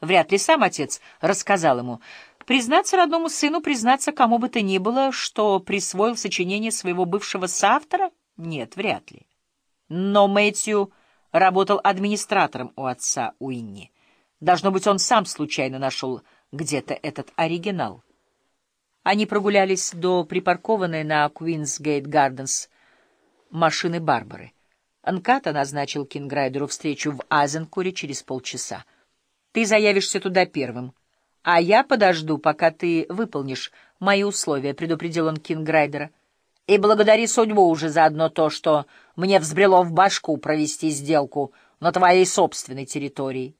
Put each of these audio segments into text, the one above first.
Вряд ли сам отец рассказал ему. Признаться родному сыну, признаться кому бы то ни было, что присвоил сочинение своего бывшего соавтора? Нет, вряд ли. Но Мэтью работал администратором у отца Уинни. Должно быть, он сам случайно нашел где-то этот оригинал. Они прогулялись до припаркованной на Куинсгейт Гарденс машины Барбары. Нката назначил Кинграйдеру встречу в Азенкуре через полчаса. «Ты заявишься туда первым, а я подожду, пока ты выполнишь мои условия», — предупредил он Кинграйдера. «И благодари судьбу уже за одно то, что мне взбрело в башку провести сделку на твоей собственной территории».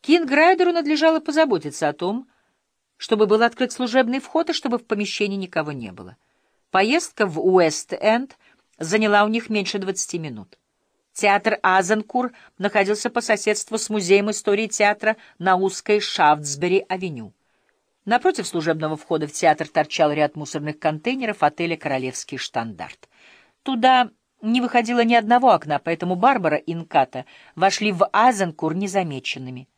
Кинграйдеру надлежало позаботиться о том, чтобы был открыт служебный вход и чтобы в помещении никого не было. Поездка в Уэст-Энд заняла у них меньше двадцати минут. Театр Азенкур находился по соседству с Музеем истории театра на узкой Шафтсбери-авеню. Напротив служебного входа в театр торчал ряд мусорных контейнеров отеля «Королевский штандарт». Туда не выходило ни одного окна, поэтому Барбара и Нката вошли в Азенкур незамеченными.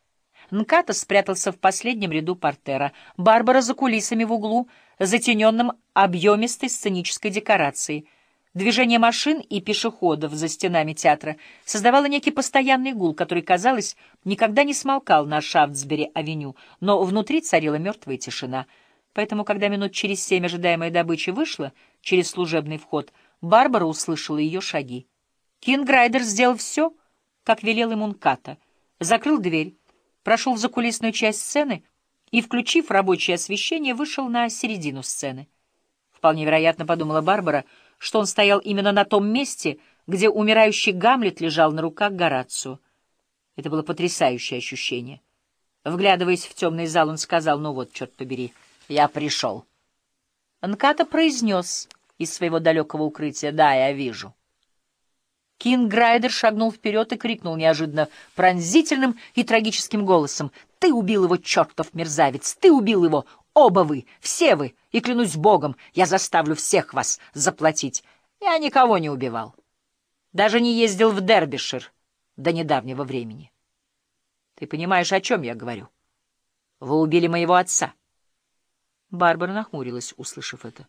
Нката спрятался в последнем ряду портера, Барбара за кулисами в углу, затененным объемистой сценической декорацией. Движение машин и пешеходов за стенами театра создавало некий постоянный гул, который, казалось, никогда не смолкал на Шафтсбери-авеню, но внутри царила мертвая тишина. Поэтому, когда минут через семь ожидаемая добыча вышла через служебный вход, Барбара услышала ее шаги. Кинграйдер сделал все, как велел ему Нката, закрыл дверь, прошел в закулисную часть сцены и, включив рабочее освещение, вышел на середину сцены. Вполне вероятно, подумала Барбара, что он стоял именно на том месте, где умирающий Гамлет лежал на руках Горацио. Это было потрясающее ощущение. Вглядываясь в темный зал, он сказал, ну вот, черт побери, я пришел. Нката произнес из своего далекого укрытия, да, я вижу. Кинграйдер шагнул вперед и крикнул неожиданно пронзительным и трагическим голосом. «Ты убил его, чертов мерзавец! Ты убил его! Оба вы! Все вы! И клянусь Богом, я заставлю всех вас заплатить! Я никого не убивал. Даже не ездил в Дербишир до недавнего времени. Ты понимаешь, о чем я говорю? Вы убили моего отца». Барбара нахмурилась, услышав это.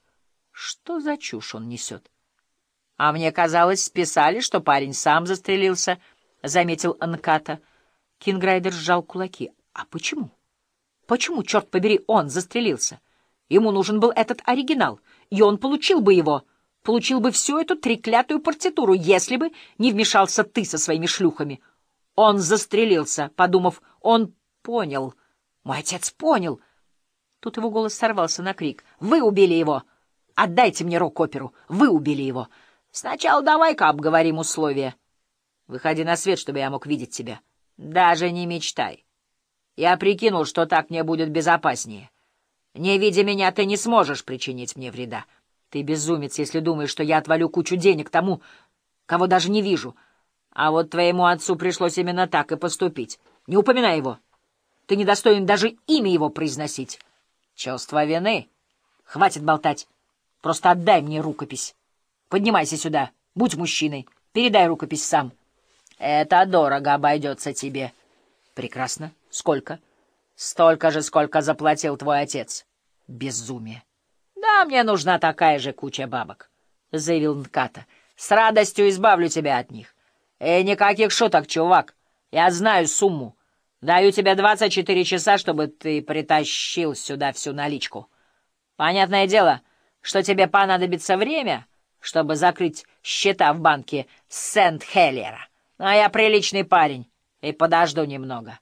Что за чушь он несет? А мне казалось, писали, что парень сам застрелился, — заметил Нката. Кинграйдер сжал кулаки. А почему? Почему, черт побери, он застрелился? Ему нужен был этот оригинал, и он получил бы его, получил бы всю эту треклятую партитуру, если бы не вмешался ты со своими шлюхами. Он застрелился, подумав, он понял. Мой отец понял. Тут его голос сорвался на крик. «Вы убили его! Отдайте мне рок-оперу! Вы убили его!» Сначала давай-ка обговорим условия. Выходи на свет, чтобы я мог видеть тебя. Даже не мечтай. Я прикинул, что так мне будет безопаснее. Не видя меня, ты не сможешь причинить мне вреда. Ты безумец, если думаешь, что я отвалю кучу денег тому, кого даже не вижу. А вот твоему отцу пришлось именно так и поступить. Не упоминай его. Ты недостоин даже имя его произносить. Чувство вины. Хватит болтать. Просто отдай мне рукопись. Поднимайся сюда, будь мужчиной, передай рукопись сам. Это дорого обойдется тебе. Прекрасно. Сколько? Столько же, сколько заплатил твой отец. Безумие. Да, мне нужна такая же куча бабок, — заявил Нката. С радостью избавлю тебя от них. И никаких шуток, чувак. Я знаю сумму. Даю тебе двадцать четыре часа, чтобы ты притащил сюда всю наличку. Понятное дело, что тебе понадобится время чтобы закрыть счета в банке Сент-Хеллера. А я приличный парень и подожду немного.